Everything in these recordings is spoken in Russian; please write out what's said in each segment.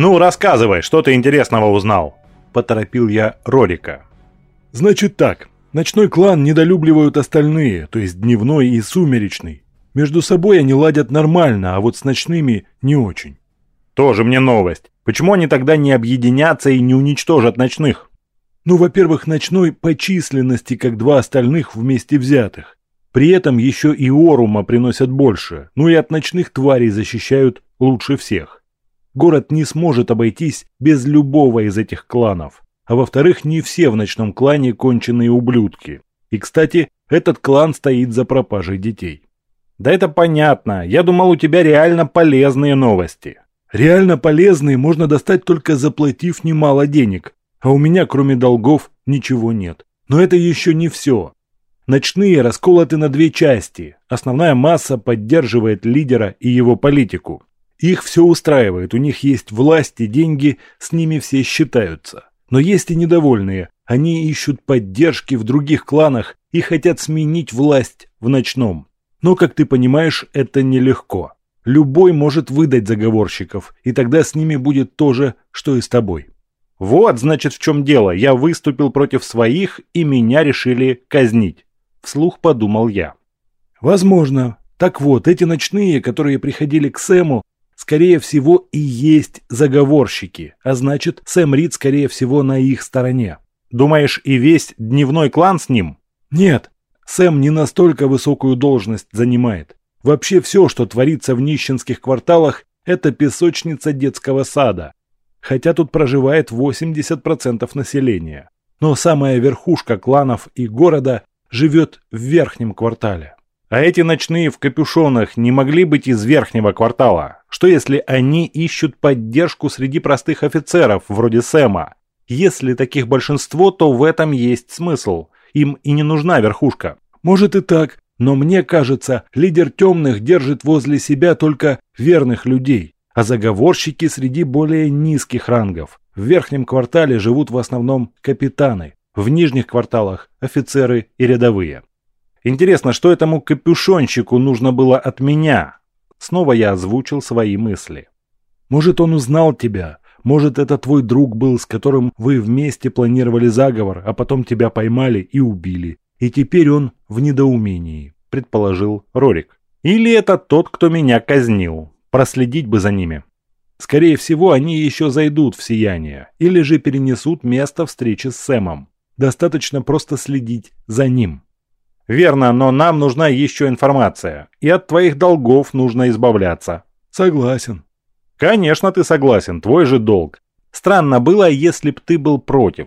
«Ну, рассказывай, что ты интересного узнал?» – поторопил я Рорика. «Значит так, ночной клан недолюбливают остальные, то есть дневной и сумеречный. Между собой они ладят нормально, а вот с ночными не очень». «Тоже мне новость. Почему они тогда не объединятся и не уничтожат ночных?» «Ну, во-первых, ночной по численности, как два остальных вместе взятых. При этом еще и Орума приносят больше, ну и от ночных тварей защищают лучше всех. Город не сможет обойтись без любого из этих кланов. А во-вторых, не все в ночном клане конченые ублюдки. И, кстати, этот клан стоит за пропажей детей. Да это понятно. Я думал, у тебя реально полезные новости. Реально полезные можно достать только заплатив немало денег. А у меня, кроме долгов, ничего нет. Но это еще не все. Ночные расколоты на две части. Основная масса поддерживает лидера и его политику. Их все устраивает, у них есть власть и деньги, с ними все считаются. Но есть и недовольные, они ищут поддержки в других кланах и хотят сменить власть в ночном. Но, как ты понимаешь, это нелегко. Любой может выдать заговорщиков, и тогда с ними будет то же, что и с тобой. Вот, значит, в чем дело. Я выступил против своих, и меня решили казнить. Вслух подумал я. Возможно. Так вот, эти ночные, которые приходили к Сэму, скорее всего, и есть заговорщики, а значит, Сэм Рид, скорее всего, на их стороне. Думаешь, и весь дневной клан с ним? Нет, Сэм не настолько высокую должность занимает. Вообще все, что творится в нищенских кварталах, это песочница детского сада. Хотя тут проживает 80% населения. Но самая верхушка кланов и города живет в верхнем квартале. А эти ночные в капюшонах не могли быть из верхнего квартала? Что если они ищут поддержку среди простых офицеров, вроде Сэма? Если таких большинство, то в этом есть смысл. Им и не нужна верхушка. Может и так, но мне кажется, лидер темных держит возле себя только верных людей, а заговорщики среди более низких рангов. В верхнем квартале живут в основном капитаны, в нижних кварталах офицеры и рядовые. Интересно, что этому капюшонщику нужно было от меня? Снова я озвучил свои мысли. Может, он узнал тебя. Может, это твой друг был, с которым вы вместе планировали заговор, а потом тебя поймали и убили. И теперь он в недоумении, предположил Рорик. Или это тот, кто меня казнил. Проследить бы за ними. Скорее всего, они еще зайдут в сияние, или же перенесут место встречи с Сэмом. Достаточно просто следить за ним. «Верно, но нам нужна еще информация, и от твоих долгов нужно избавляться». «Согласен». «Конечно ты согласен, твой же долг. Странно было, если б ты был против».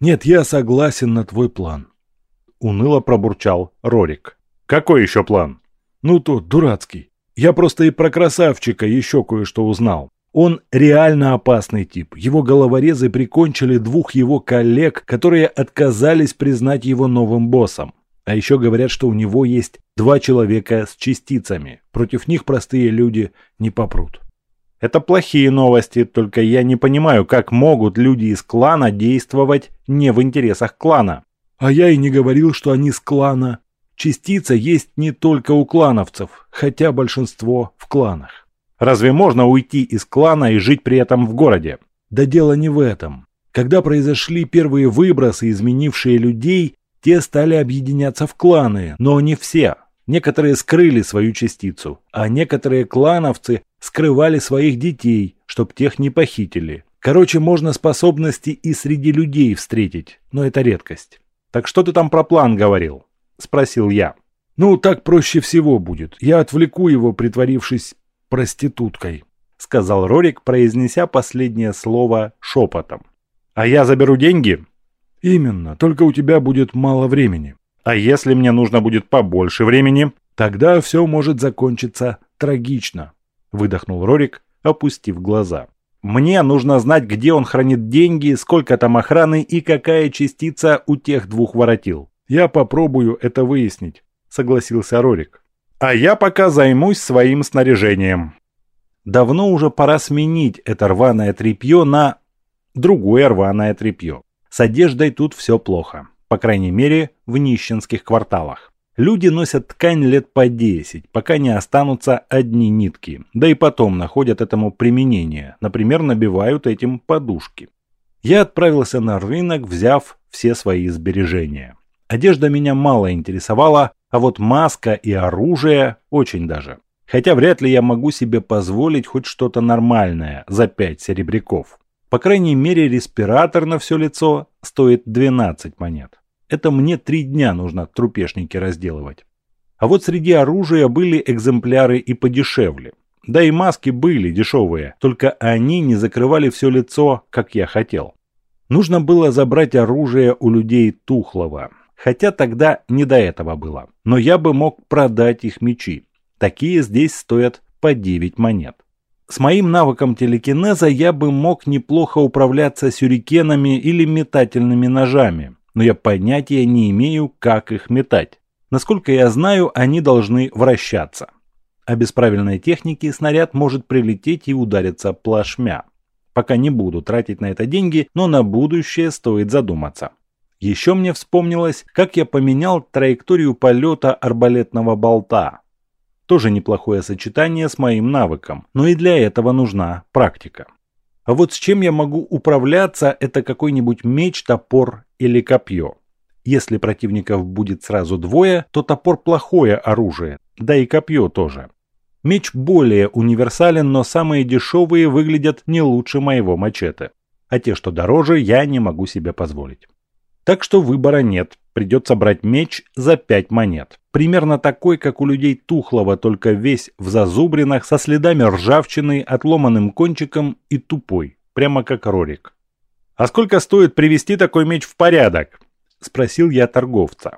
«Нет, я согласен на твой план», — уныло пробурчал Рорик. «Какой еще план?» «Ну тот, дурацкий. Я просто и про красавчика еще кое-что узнал. Он реально опасный тип. Его головорезы прикончили двух его коллег, которые отказались признать его новым боссом. А еще говорят, что у него есть два человека с частицами. Против них простые люди не попрут. Это плохие новости, только я не понимаю, как могут люди из клана действовать не в интересах клана. А я и не говорил, что они с клана. Частица есть не только у клановцев, хотя большинство в кланах. Разве можно уйти из клана и жить при этом в городе? Да дело не в этом. Когда произошли первые выбросы, изменившие людей, те стали объединяться в кланы, но не все. Некоторые скрыли свою частицу, а некоторые клановцы скрывали своих детей, чтоб тех не похитили. Короче, можно способности и среди людей встретить, но это редкость. «Так что ты там про план говорил?» – спросил я. «Ну, так проще всего будет. Я отвлеку его, притворившись проституткой», – сказал Рорик, произнеся последнее слово шепотом. «А я заберу деньги?» Именно, только у тебя будет мало времени. А если мне нужно будет побольше времени? Тогда все может закончиться трагично, выдохнул Рорик, опустив глаза. Мне нужно знать, где он хранит деньги, сколько там охраны и какая частица у тех двух воротил. Я попробую это выяснить, согласился Рорик. А я пока займусь своим снаряжением. Давно уже пора сменить это рваное тряпье на другое рваное тряпье. С одеждой тут все плохо. По крайней мере, в нищенских кварталах. Люди носят ткань лет по 10, пока не останутся одни нитки. Да и потом находят этому применение. Например, набивают этим подушки. Я отправился на рынок, взяв все свои сбережения. Одежда меня мало интересовала, а вот маска и оружие очень даже. Хотя вряд ли я могу себе позволить хоть что-то нормальное за 5 серебряков. По крайней мере, респиратор на все лицо стоит 12 монет. Это мне три дня нужно трупешники разделывать. А вот среди оружия были экземпляры и подешевле. Да и маски были дешевые, только они не закрывали все лицо, как я хотел. Нужно было забрать оружие у людей Тухлого, хотя тогда не до этого было. Но я бы мог продать их мечи. Такие здесь стоят по 9 монет. С моим навыком телекинеза я бы мог неплохо управляться сюрикенами или метательными ножами, но я понятия не имею, как их метать. Насколько я знаю, они должны вращаться. А без правильной техники снаряд может прилететь и удариться плашмя. Пока не буду тратить на это деньги, но на будущее стоит задуматься. Еще мне вспомнилось, как я поменял траекторию полета арбалетного болта. Тоже неплохое сочетание с моим навыком, но и для этого нужна практика. А вот с чем я могу управляться, это какой-нибудь меч, топор или копье. Если противников будет сразу двое, то топор плохое оружие, да и копье тоже. Меч более универсален, но самые дешевые выглядят не лучше моего мачете. А те, что дороже, я не могу себе позволить. Так что выбора нет, придется брать меч за 5 монет. Примерно такой, как у людей тухлого, только весь в зазубринах, со следами ржавчины, отломанным кончиком и тупой, прямо как Рорик. «А сколько стоит привести такой меч в порядок?» – спросил я торговца.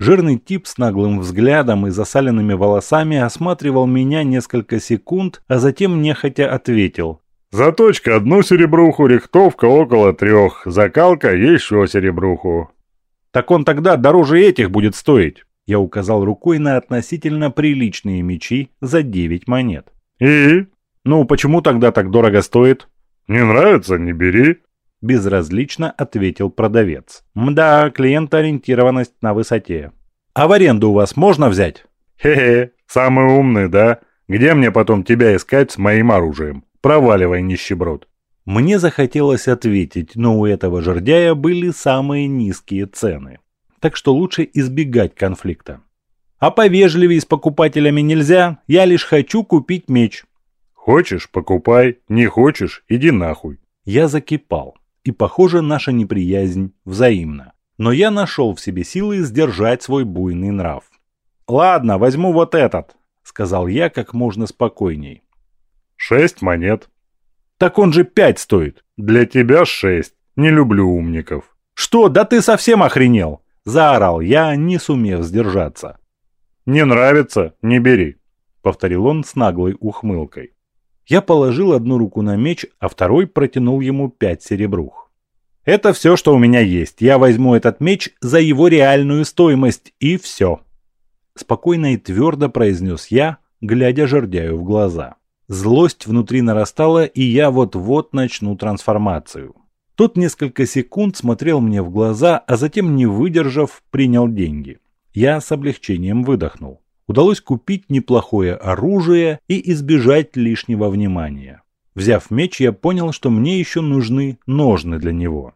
Жирный тип с наглым взглядом и засаленными волосами осматривал меня несколько секунд, а затем нехотя ответил. Заточка одну серебруху, рихтовка около трех, закалка еще серебруху. Так он тогда дороже этих будет стоить. Я указал рукой на относительно приличные мечи за 9 монет. И? Ну, почему тогда так дорого стоит? Не нравится, не бери. Безразлично ответил продавец. Мда, клиентоориентированность на высоте. А в аренду у вас можно взять? Хе-хе, самый умный, да? Где мне потом тебя искать с моим оружием? Проваливай, нищеброд. Мне захотелось ответить, но у этого жердяя были самые низкие цены. Так что лучше избегать конфликта. А повежливее с покупателями нельзя, я лишь хочу купить меч. Хочешь – покупай, не хочешь – иди нахуй. Я закипал, и, похоже, наша неприязнь взаимна. Но я нашел в себе силы сдержать свой буйный нрав. «Ладно, возьму вот этот», – сказал я как можно спокойней. Шесть монет. Так он же пять стоит. Для тебя шесть. Не люблю умников. Что, да ты совсем охренел? Заорал я, не сумев сдержаться. Не нравится, не бери. Повторил он с наглой ухмылкой. Я положил одну руку на меч, а второй протянул ему пять серебрух. Это все, что у меня есть. Я возьму этот меч за его реальную стоимость, и все. Спокойно и твердо произнес я, глядя жердяю в глаза. Злость внутри нарастала, и я вот-вот начну трансформацию. Тот несколько секунд смотрел мне в глаза, а затем, не выдержав, принял деньги. Я с облегчением выдохнул. Удалось купить неплохое оружие и избежать лишнего внимания. Взяв меч, я понял, что мне еще нужны ножны для него.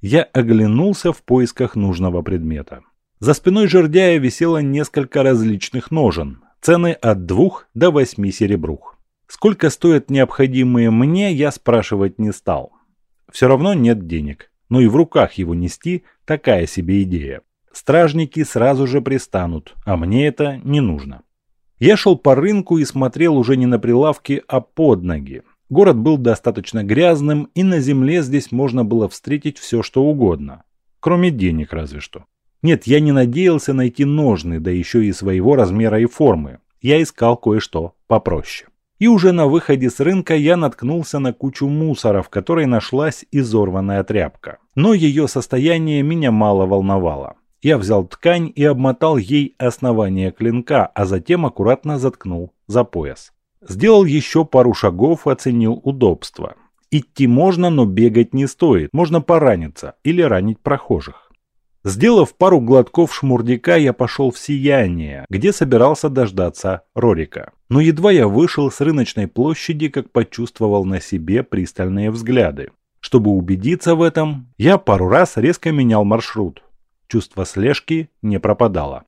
Я оглянулся в поисках нужного предмета. За спиной жердяя висело несколько различных ножен, цены от двух до восьми серебрух. Сколько стоят необходимые мне, я спрашивать не стал. Все равно нет денег. Но и в руках его нести – такая себе идея. Стражники сразу же пристанут, а мне это не нужно. Я шел по рынку и смотрел уже не на прилавки, а под ноги. Город был достаточно грязным, и на земле здесь можно было встретить все, что угодно. Кроме денег разве что. Нет, я не надеялся найти ножны, да еще и своего размера и формы. Я искал кое-что попроще. И уже на выходе с рынка я наткнулся на кучу мусора, в которой нашлась изорванная тряпка. Но ее состояние меня мало волновало. Я взял ткань и обмотал ей основание клинка, а затем аккуратно заткнул за пояс. Сделал еще пару шагов, оценил удобство. Идти можно, но бегать не стоит, можно пораниться или ранить прохожих. Сделав пару глотков шмурдяка, я пошел в Сияние, где собирался дождаться Рорика. Но едва я вышел с рыночной площади, как почувствовал на себе пристальные взгляды. Чтобы убедиться в этом, я пару раз резко менял маршрут. Чувство слежки не пропадало.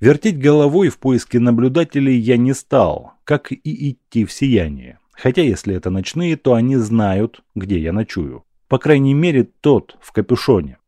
Вертеть головой в поиске наблюдателей я не стал, как и идти в Сияние. Хотя если это ночные, то они знают, где я ночую. По крайней мере, тот в капюшоне.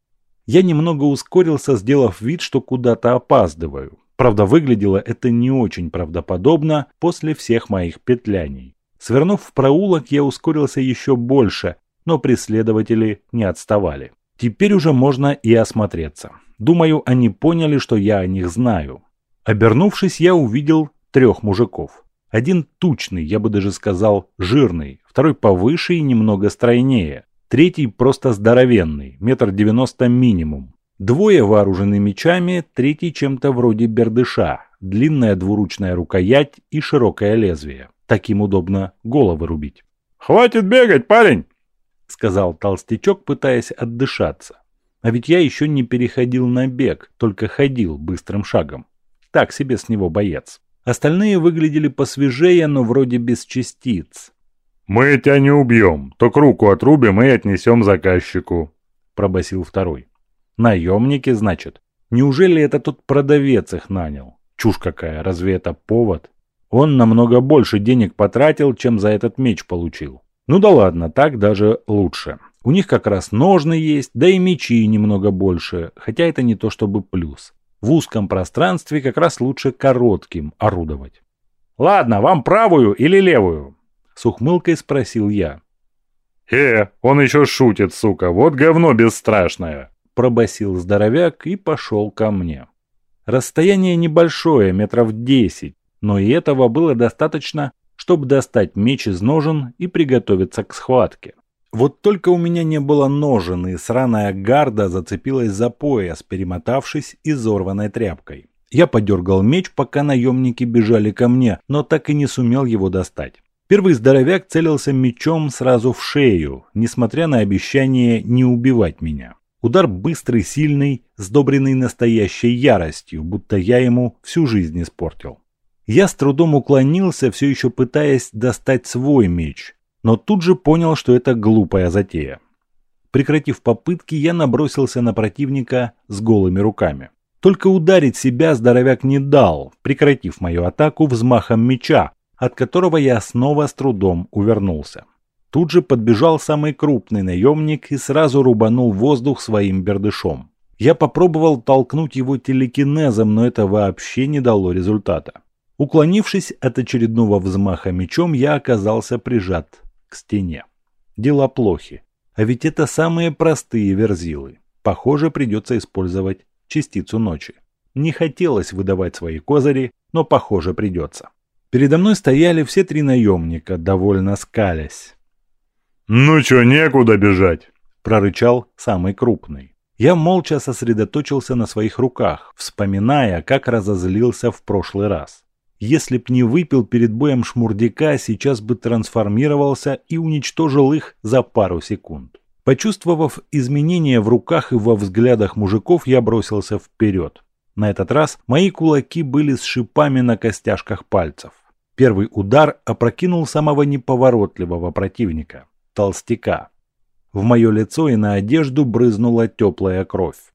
Я немного ускорился, сделав вид, что куда-то опаздываю. Правда, выглядело это не очень правдоподобно после всех моих петляний. Свернув в проулок, я ускорился еще больше, но преследователи не отставали. Теперь уже можно и осмотреться. Думаю, они поняли, что я о них знаю. Обернувшись, я увидел трех мужиков. Один тучный, я бы даже сказал, жирный, второй повыше и немного стройнее, Третий просто здоровенный, метр девяносто минимум. Двое вооружены мечами, третий чем-то вроде бердыша, длинная двуручная рукоять и широкое лезвие. Таким удобно головы рубить. «Хватит бегать, парень!» — сказал толстячок, пытаясь отдышаться. А ведь я еще не переходил на бег, только ходил быстрым шагом. Так себе с него боец. Остальные выглядели посвежее, но вроде без частиц. «Мы тебя не убьем, только руку отрубим и отнесем заказчику», – пробасил второй. «Наемники, значит? Неужели это тот продавец их нанял? Чушь какая, разве это повод? Он намного больше денег потратил, чем за этот меч получил. Ну да ладно, так даже лучше. У них как раз ножны есть, да и мечи немного больше, хотя это не то чтобы плюс. В узком пространстве как раз лучше коротким орудовать. «Ладно, вам правую или левую?» С ухмылкой спросил я. «Э, он еще шутит, сука, вот говно бесстрашное!» Пробасил здоровяк и пошел ко мне. Расстояние небольшое, метров десять, но и этого было достаточно, чтобы достать меч из ножен и приготовиться к схватке. Вот только у меня не было ножен, и сраная гарда зацепилась за пояс, перемотавшись изорванной тряпкой. Я подергал меч, пока наемники бежали ко мне, но так и не сумел его достать. Первый здоровяк целился мечом сразу в шею, несмотря на обещание не убивать меня. Удар быстрый, сильный, сдобренный настоящей яростью, будто я ему всю жизнь испортил. Я с трудом уклонился, все еще пытаясь достать свой меч, но тут же понял, что это глупая затея. Прекратив попытки, я набросился на противника с голыми руками. Только ударить себя здоровяк не дал, прекратив мою атаку взмахом меча, от которого я снова с трудом увернулся. Тут же подбежал самый крупный наемник и сразу рубанул воздух своим бердышом. Я попробовал толкнуть его телекинезом, но это вообще не дало результата. Уклонившись от очередного взмаха мечом, я оказался прижат к стене. Дела плохи. А ведь это самые простые верзилы. Похоже, придется использовать частицу ночи. Не хотелось выдавать свои козыри, но похоже придется. Передо мной стояли все три наемника, довольно скалясь. «Ну чё, некуда бежать!» – прорычал самый крупный. Я молча сосредоточился на своих руках, вспоминая, как разозлился в прошлый раз. Если б не выпил перед боем шмурдяка, сейчас бы трансформировался и уничтожил их за пару секунд. Почувствовав изменения в руках и во взглядах мужиков, я бросился вперед. На этот раз мои кулаки были с шипами на костяшках пальцев. Первый удар опрокинул самого неповоротливого противника – толстяка. В мое лицо и на одежду брызнула теплая кровь.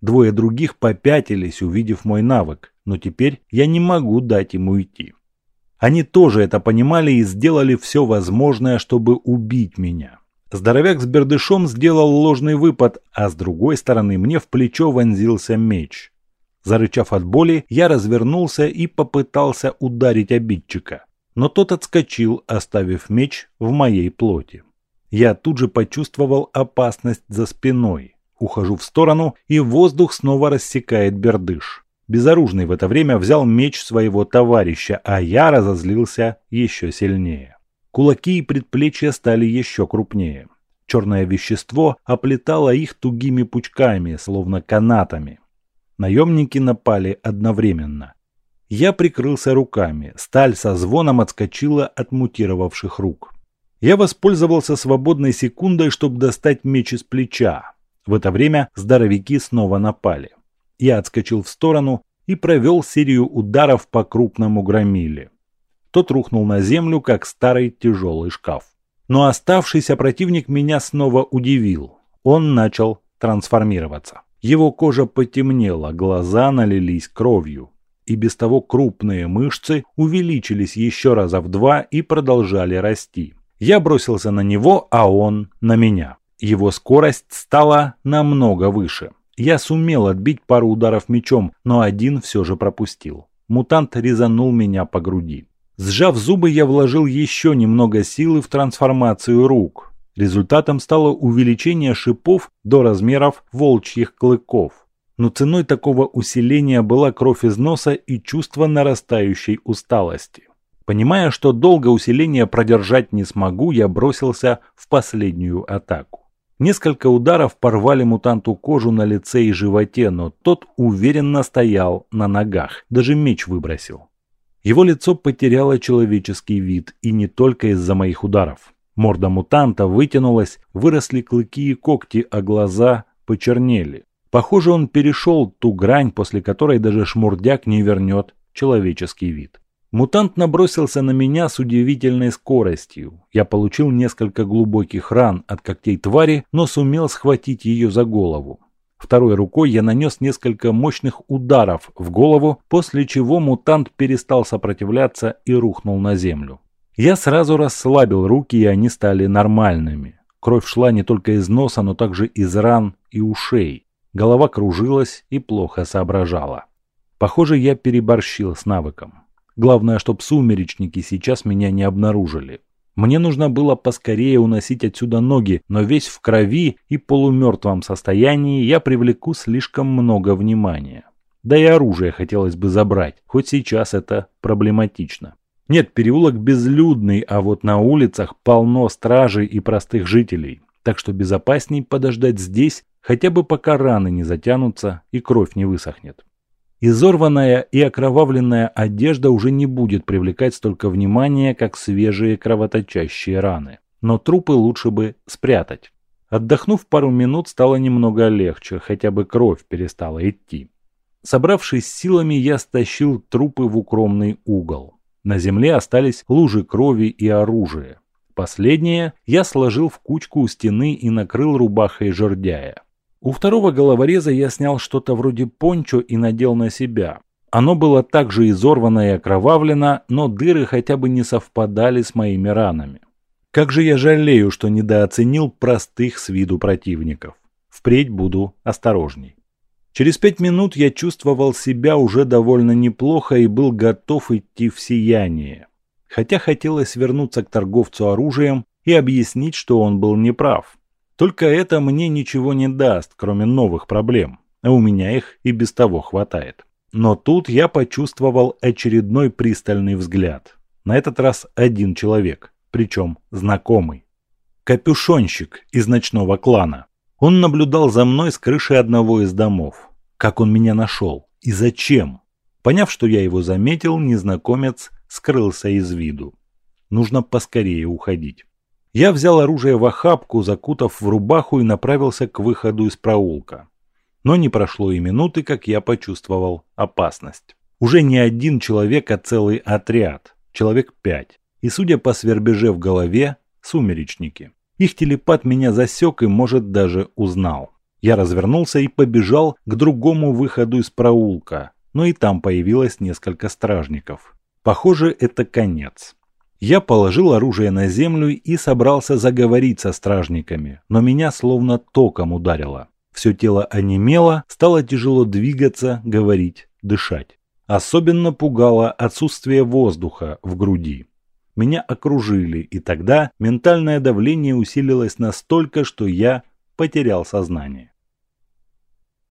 Двое других попятились, увидев мой навык, но теперь я не могу дать им уйти. Они тоже это понимали и сделали все возможное, чтобы убить меня. Здоровяк с бердышом сделал ложный выпад, а с другой стороны мне в плечо вонзился меч. Зарычав от боли, я развернулся и попытался ударить обидчика. Но тот отскочил, оставив меч в моей плоти. Я тут же почувствовал опасность за спиной. Ухожу в сторону, и воздух снова рассекает бердыш. Безоружный в это время взял меч своего товарища, а я разозлился еще сильнее. Кулаки и предплечья стали еще крупнее. Черное вещество оплетало их тугими пучками, словно канатами. Наемники напали одновременно. Я прикрылся руками, сталь со звоном отскочила от мутировавших рук. Я воспользовался свободной секундой, чтобы достать меч из плеча. В это время здоровяки снова напали. Я отскочил в сторону и провел серию ударов по крупному громиле. Тот рухнул на землю, как старый тяжелый шкаф. Но оставшийся противник меня снова удивил. Он начал трансформироваться. Его кожа потемнела, глаза налились кровью. И без того крупные мышцы увеличились еще раза в два и продолжали расти. Я бросился на него, а он на меня. Его скорость стала намного выше. Я сумел отбить пару ударов мечом, но один все же пропустил. Мутант резанул меня по груди. Сжав зубы, я вложил еще немного силы в трансформацию рук. Результатом стало увеличение шипов до размеров волчьих клыков. Но ценой такого усиления была кровь из носа и чувство нарастающей усталости. Понимая, что долго усиление продержать не смогу, я бросился в последнюю атаку. Несколько ударов порвали мутанту кожу на лице и животе, но тот уверенно стоял на ногах, даже меч выбросил. Его лицо потеряло человеческий вид, и не только из-за моих ударов. Морда мутанта вытянулась, выросли клыки и когти, а глаза почернели. Похоже, он перешел ту грань, после которой даже шмурдяк не вернет человеческий вид. Мутант набросился на меня с удивительной скоростью. Я получил несколько глубоких ран от когтей твари, но сумел схватить ее за голову. Второй рукой я нанес несколько мощных ударов в голову, после чего мутант перестал сопротивляться и рухнул на землю. Я сразу расслабил руки, и они стали нормальными. Кровь шла не только из носа, но также из ран и ушей. Голова кружилась и плохо соображала. Похоже, я переборщил с навыком. Главное, чтоб сумеречники сейчас меня не обнаружили. Мне нужно было поскорее уносить отсюда ноги, но весь в крови и полумертвом состоянии я привлеку слишком много внимания. Да и оружие хотелось бы забрать, хоть сейчас это проблематично. Нет, переулок безлюдный, а вот на улицах полно стражей и простых жителей. Так что безопасней подождать здесь, хотя бы пока раны не затянутся и кровь не высохнет. Изорванная и окровавленная одежда уже не будет привлекать столько внимания, как свежие кровоточащие раны. Но трупы лучше бы спрятать. Отдохнув пару минут, стало немного легче, хотя бы кровь перестала идти. Собравшись силами, я стащил трупы в укромный угол. На земле остались лужи крови и оружия. Последнее я сложил в кучку у стены и накрыл рубахой жердяя. У второго головореза я снял что-то вроде пончо и надел на себя. Оно было также изорвано и окровавлено, но дыры хотя бы не совпадали с моими ранами. Как же я жалею, что недооценил простых с виду противников. Впредь буду осторожней. Через пять минут я чувствовал себя уже довольно неплохо и был готов идти в сияние. Хотя хотелось вернуться к торговцу оружием и объяснить, что он был неправ. Только это мне ничего не даст, кроме новых проблем, а у меня их и без того хватает. Но тут я почувствовал очередной пристальный взгляд. На этот раз один человек, причем знакомый. Капюшонщик из ночного клана. Он наблюдал за мной с крыши одного из домов. Как он меня нашел? И зачем? Поняв, что я его заметил, незнакомец скрылся из виду. Нужно поскорее уходить. Я взял оружие в охапку, закутав в рубаху и направился к выходу из проулка. Но не прошло и минуты, как я почувствовал опасность. Уже не один человек, а целый отряд. Человек пять. И судя по свербеже в голове, сумеречники. Их телепат меня засек и, может, даже узнал. Я развернулся и побежал к другому выходу из проулка, но и там появилось несколько стражников. Похоже, это конец. Я положил оружие на землю и собрался заговорить со стражниками, но меня словно током ударило. Все тело онемело, стало тяжело двигаться, говорить, дышать. Особенно пугало отсутствие воздуха в груди. Меня окружили, и тогда ментальное давление усилилось настолько, что я потерял сознание.